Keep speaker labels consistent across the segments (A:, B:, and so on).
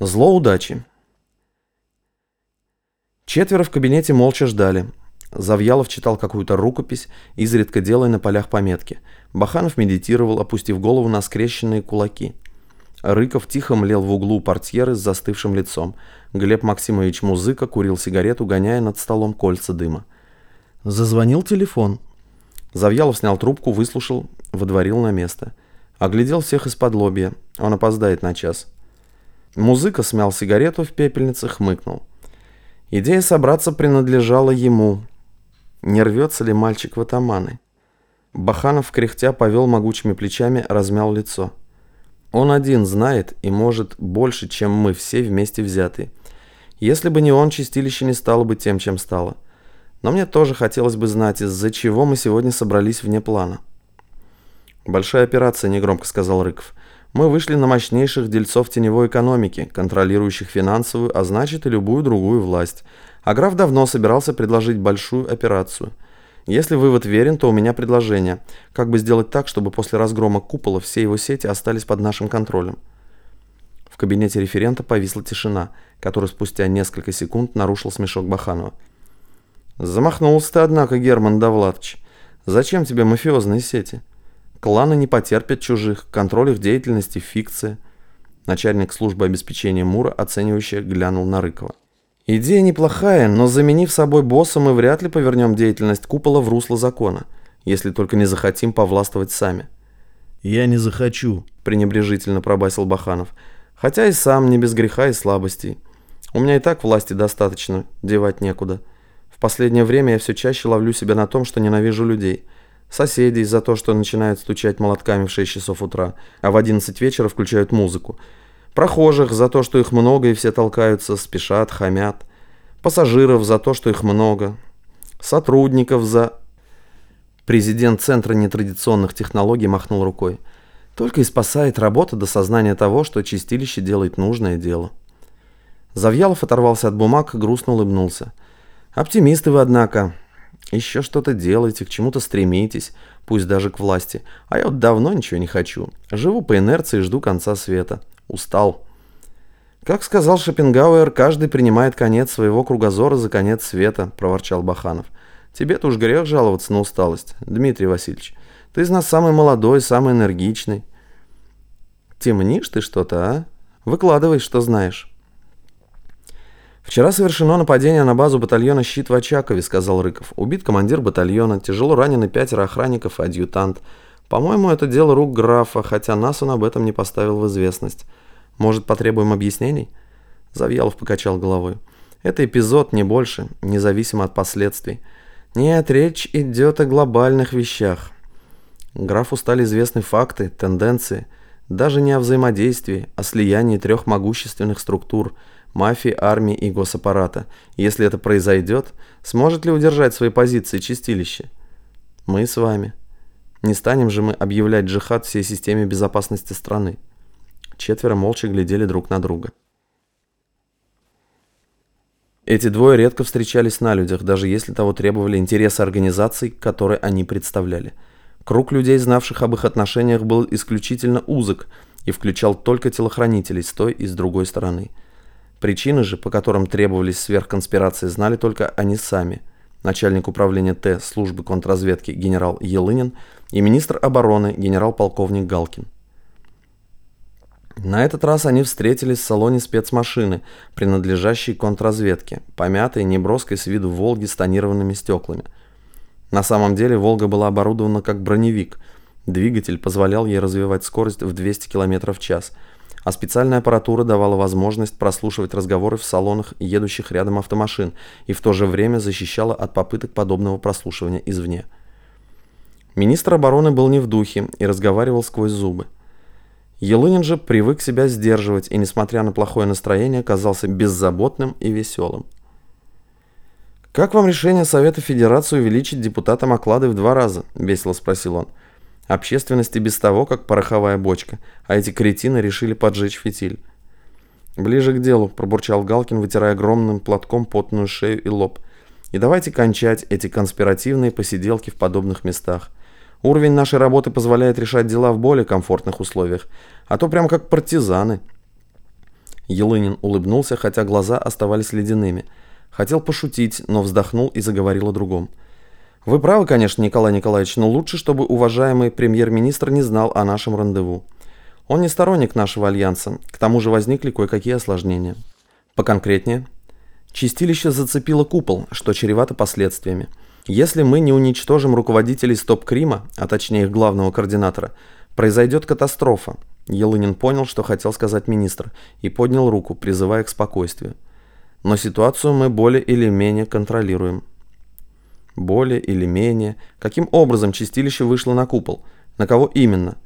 A: Зло удачи. Четверо в кабинете молча ждали. Завьялов читал какую-то рукопись, изредка делая на полях пометки. Баханов медитировал, опустив голову на скрещенные кулаки. Рыков тихо млел в углу портьеры с застывшим лицом. Глеб Максимович Музыка курил сигарету, гоняя над столом кольца дыма. Зазвонил телефон. Завьялов снял трубку, выслушал, выдворил на место. Оглядел всех из-под лобья. Он опоздает на час. Музыка смял сигарету в пепельнице, хмыкнул. Идея собраться принадлежала ему. Не рвется ли мальчик в атаманы? Баханов, кряхтя, повел могучими плечами, размял лицо. Он один знает и может больше, чем мы все вместе взятые. Если бы не он, чистилище не стало бы тем, чем стало. Но мне тоже хотелось бы знать, из-за чего мы сегодня собрались вне плана. «Большая операция», — негромко сказал Рыков. Мы вышли на мощнейших дельцов теневой экономики, контролирующих финансовую, а значит и любую другую власть. А граф давно собирался предложить большую операцию. Если вывод верен, то у меня предложение. Как бы сделать так, чтобы после разгрома купола все его сети остались под нашим контролем? В кабинете референта повисла тишина, которую спустя несколько секунд нарушил смешок Баханова. «Замахнулся ты, однако, Герман Давлатович. Зачем тебе мафиозные сети?» Кланы не потерпят чужих, контроль их деятельности – фикция. Начальник службы обеспечения Мура, оценивающе глянул на Рыкова. Идея неплохая, но заменив собой босса, мы вряд ли повернем деятельность купола в русло закона, если только не захотим повластвовать сами.
B: «Я не захочу», –
A: пренебрежительно пробасил Баханов. «Хотя и сам не без греха и слабостей. У меня и так власти достаточно, девать некуда. В последнее время я все чаще ловлю себя на том, что ненавижу людей – Соседей за то, что начинают стучать молотками в 6 часов утра, а в 11 вечера включают музыку. Прохожих за то, что их много и все толкаются, спешат, хамят. Пассажиров за то, что их много. Сотрудников за... Президент Центра нетрадиционных технологий махнул рукой. Только и спасает работа до сознания того, что чистилище делает нужное дело. Завьялов оторвался от бумаг и грустно улыбнулся. «Оптимисты вы, однако. Еще что-то делайте, к чему-то стремитесь, пусть даже к власти. А я вот давно ничего не хочу. Живу по инерции и жду конца света. Устал. Как сказал Шопенгауэр, каждый принимает конец своего кругозора за конец света, проворчал Баханов. Тебе-то уж грех жаловаться на усталость, Дмитрий Васильевич. Ты из нас самый молодой, самый энергичный. Темнишь ты что-то, а? Выкладывай, что знаешь. «Вчера совершено нападение на базу батальона «Щит» в Очакове», — сказал Рыков. «Убит командир батальона, тяжело ранены пятеро охранников и адъютант. По-моему, это дело рук графа, хотя нас он об этом не поставил в известность. Может, потребуем объяснений?» Завьялов покачал головой. «Это эпизод, не больше, независимо от последствий. Нет, речь идет о глобальных вещах. Графу стали известны факты, тенденции, даже не о взаимодействии, а слиянии трех могущественных структур — мафии, армии и госаппарата. Если это произойдет, сможет ли удержать свои позиции чистилище? Мы с вами. Не станем же мы объявлять джихад всей системе безопасности страны. Четверо молча глядели друг на друга. Эти двое редко встречались на людях, даже если того требовали интересы организаций, которые они представляли. Круг людей, знавших об их отношениях, был исключительно узок и включал только телохранителей с той и с другой стороны – Причины же, по которым требовались сверхконспирации, знали только они сами. Начальник управления Т службы контрразведки генерал Елынин и министр обороны генерал-полковник Галкин. На этот раз они встретились в салоне спецмашины, принадлежащей контрразведке, помятой, неброской с виду «Волги» с тонированными стеклами. На самом деле «Волга» была оборудована как броневик. Двигатель позволял ей развивать скорость в 200 км в час – а специальная аппаратура давала возможность прослушивать разговоры в салонах едущих рядом автомашин и в то же время защищала от попыток подобного прослушивания извне. Министр обороны был не в духе и разговаривал сквозь зубы. Елынин же привык себя сдерживать и, несмотря на плохое настроение, казался беззаботным и веселым. «Как вам решение Совета Федерации увеличить депутатам оклады в два раза?» – весело спросил он. – Общественности без того, как пороховая бочка, а эти кретины решили поджечь фитиль. «Ближе к делу», – пробурчал Галкин, вытирая огромным платком потную шею и лоб. «И давайте кончать эти конспиративные посиделки в подобных местах. Уровень нашей работы позволяет решать дела в более комфортных условиях, а то прям как партизаны». Елынин улыбнулся, хотя глаза оставались ледяными. Хотел пошутить, но вздохнул и заговорил о другом. «Вы правы, конечно, Николай Николаевич, но лучше, чтобы уважаемый премьер-министр не знал о нашем рандеву. Он не сторонник нашего альянса, к тому же возникли кое-какие осложнения. Поконкретнее. Чистилище зацепило купол, что чревато последствиями. Если мы не уничтожим руководителей Стоп-Крима, а точнее их главного координатора, произойдет катастрофа. Елынин понял, что хотел сказать министр, и поднял руку, призывая к спокойствию. Но ситуацию мы более или менее контролируем. Более или менее. Каким образом чистилище вышло на купол? На кого именно?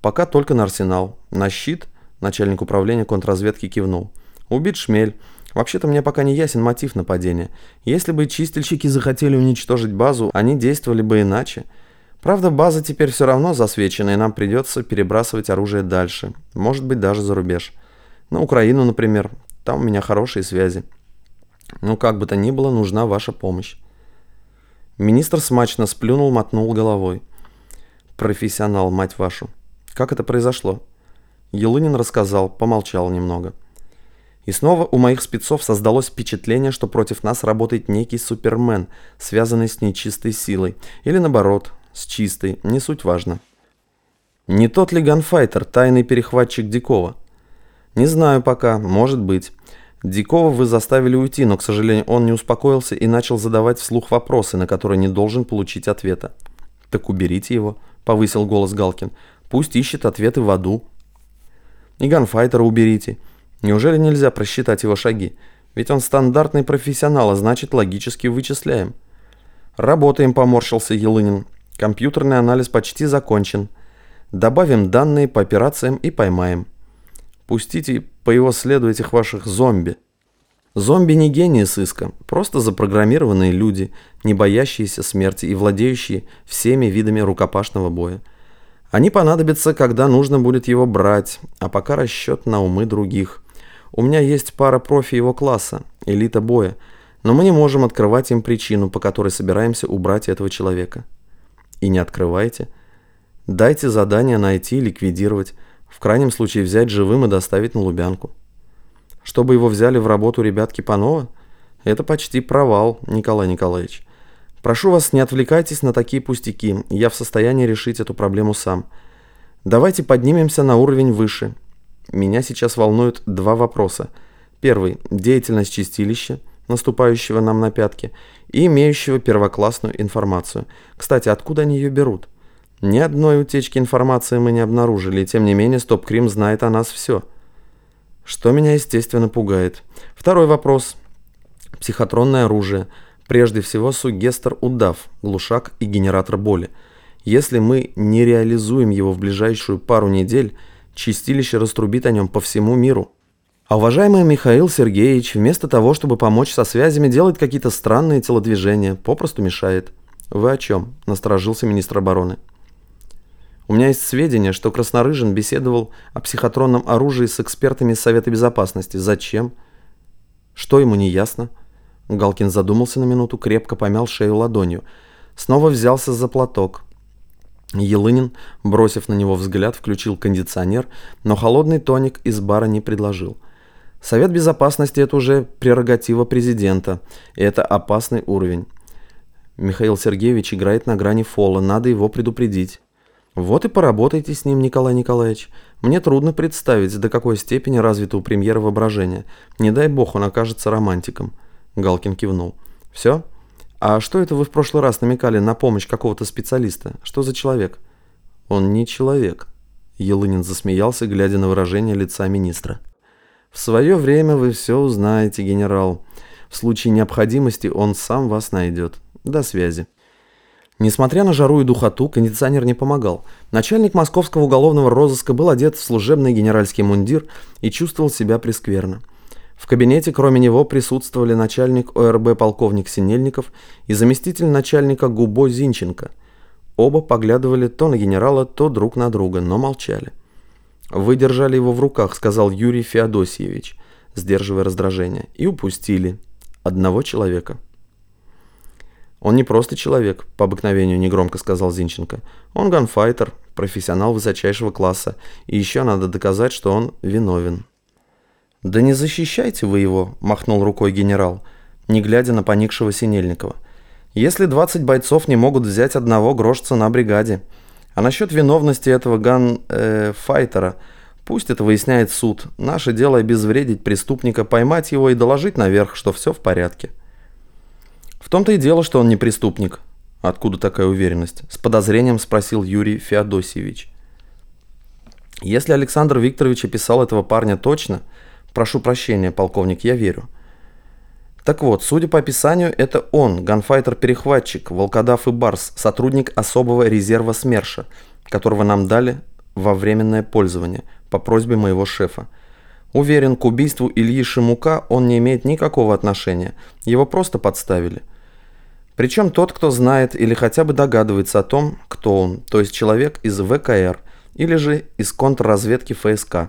A: Пока только на арсенал. На щит? Начальник управления контрразведки кивнул. Убит шмель. Вообще-то мне пока не ясен мотив нападения. Если бы чистильщики захотели уничтожить базу, они действовали бы иначе. Правда, база теперь все равно засвечена, и нам придется перебрасывать оружие дальше. Может быть, даже за рубеж. На Украину, например. Там у меня хорошие связи. Ну, как бы то ни было, нужна ваша помощь. Министр смачно сплюнул, мотнул головой. Профессионал, мать вашу. Как это произошло? Елынин рассказал, помолчал немного. И снова у моих спецов создалось впечатление, что против нас работает некий супермен, связанный с нечистой силой. Или наоборот, с чистой, не суть важно. Не тот ли ганфайтер, тайный перехватчик Дикова? Не знаю пока, может быть. Дикова вы заставили уйти, но, к сожалению, он не успокоился и начал задавать вслух вопросы, на которые не должен получить ответа. «Так уберите его», — повысил голос Галкин. «Пусть ищет ответы в аду». «И ганфайтера уберите». Неужели нельзя просчитать его шаги? Ведь он стандартный профессионал, а значит логически вычисляем. Работаем, поморщился Елынин. Компьютерный анализ почти закончен. Добавим данные по операциям и поймаем. Пустите по его следу этих ваших зомби. Зомби не гении сыска, просто запрограммированные люди, не боящиеся смерти и владеющие всеми видами рукопашного боя. Они понадобятся, когда нужно будет его брать, а пока расчет на умы других. У меня есть пара профи его класса, элита боя, но мы не можем открывать им причину, по которой собираемся убрать этого человека. И не открывайте. Дайте задание найти и ликвидировать, в крайнем случае взять живым и доставить на Лубянку. Чтобы его взяли в работу ребятки Панова? Это почти провал, Николай Николаевич. Прошу вас, не отвлекайтесь на такие пустяки, я в состоянии решить эту проблему сам. Давайте поднимемся на уровень выше меня сейчас волнуют два вопроса. Первый – деятельность чистилища, наступающего нам на пятки, и имеющего первоклассную информацию. Кстати, откуда они ее берут? Ни одной утечки информации мы не обнаружили, и тем не менее Стоп-Крим знает о нас все. Что меня, естественно, пугает. Второй вопрос. Психотронное оружие. Прежде всего, сугестер-удав, глушак и генератор боли. Если мы не реализуем его в ближайшую пару недель – Чистилище раструбит о нем по всему миру. А уважаемый Михаил Сергеевич, вместо того, чтобы помочь со связями, делает какие-то странные телодвижения, попросту мешает. Вы о чем? Насторожился министр обороны. У меня есть сведения, что Краснорыжин беседовал о психотронном оружии с экспертами Совета Безопасности. Зачем? Что ему не ясно? Галкин задумался на минуту, крепко помял шею ладонью. Снова взялся за платок. Елынин, бросив на него взгляд, включил кондиционер, но холодный тоник из бара не предложил. Совет Безопасности – это уже прерогатива президента, и это опасный уровень. Михаил Сергеевич играет на грани фола, надо его предупредить. Вот и поработайте с ним, Николай Николаевич. Мне трудно представить, до какой степени развито у премьера воображение. Не дай бог он окажется романтиком. Галкин кивнул. Все? «А что это вы в прошлый раз намекали на помощь какого-то специалиста? Что за человек?» «Он не человек», — Елынин засмеялся, глядя на выражение лица министра. «В свое время вы все узнаете, генерал. В случае необходимости он сам вас найдет. До связи». Несмотря на жару и духоту, кондиционер не помогал. Начальник московского уголовного розыска был одет в служебный генеральский мундир и чувствовал себя прескверно. В кабинете кроме него присутствовали начальник ОРБ полковник Синельников и заместитель начальника Губо Зинченко. Оба поглядывали то на генерала, то друг на друга, но молчали. «Вы держали его в руках», — сказал Юрий Феодосиевич, сдерживая раздражение, — «и упустили одного человека». «Он не просто человек», — по обыкновению негромко сказал Зинченко. «Он ганфайтер, профессионал высочайшего класса, и еще надо доказать, что он виновен». «Да не защищайте вы его», – махнул рукой генерал, не глядя на поникшего Синельникова. «Если 20 бойцов не могут взять одного, грош цена бригаде. А насчет виновности этого ган-файтера, э, пусть это выясняет суд. Наше дело обезвредить преступника, поймать его и доложить наверх, что все в порядке». «В том-то и дело, что он не преступник». «Откуда такая уверенность?» – с подозрением спросил Юрий Феодосиевич. «Если Александр Викторович описал этого парня точно, прошу прощения, полковник, я верю». Так вот, судя по описанию, это он, ганфайтер-перехватчик, волкодав и барс, сотрудник особого резерва СМЕРШа, которого нам дали во временное пользование по просьбе моего шефа. Уверен, к убийству Ильи Шимука он не имеет никакого отношения, его просто подставили. Причем тот, кто знает или хотя бы догадывается о том, кто он, то есть человек из ВКР или же из контрразведки ФСК.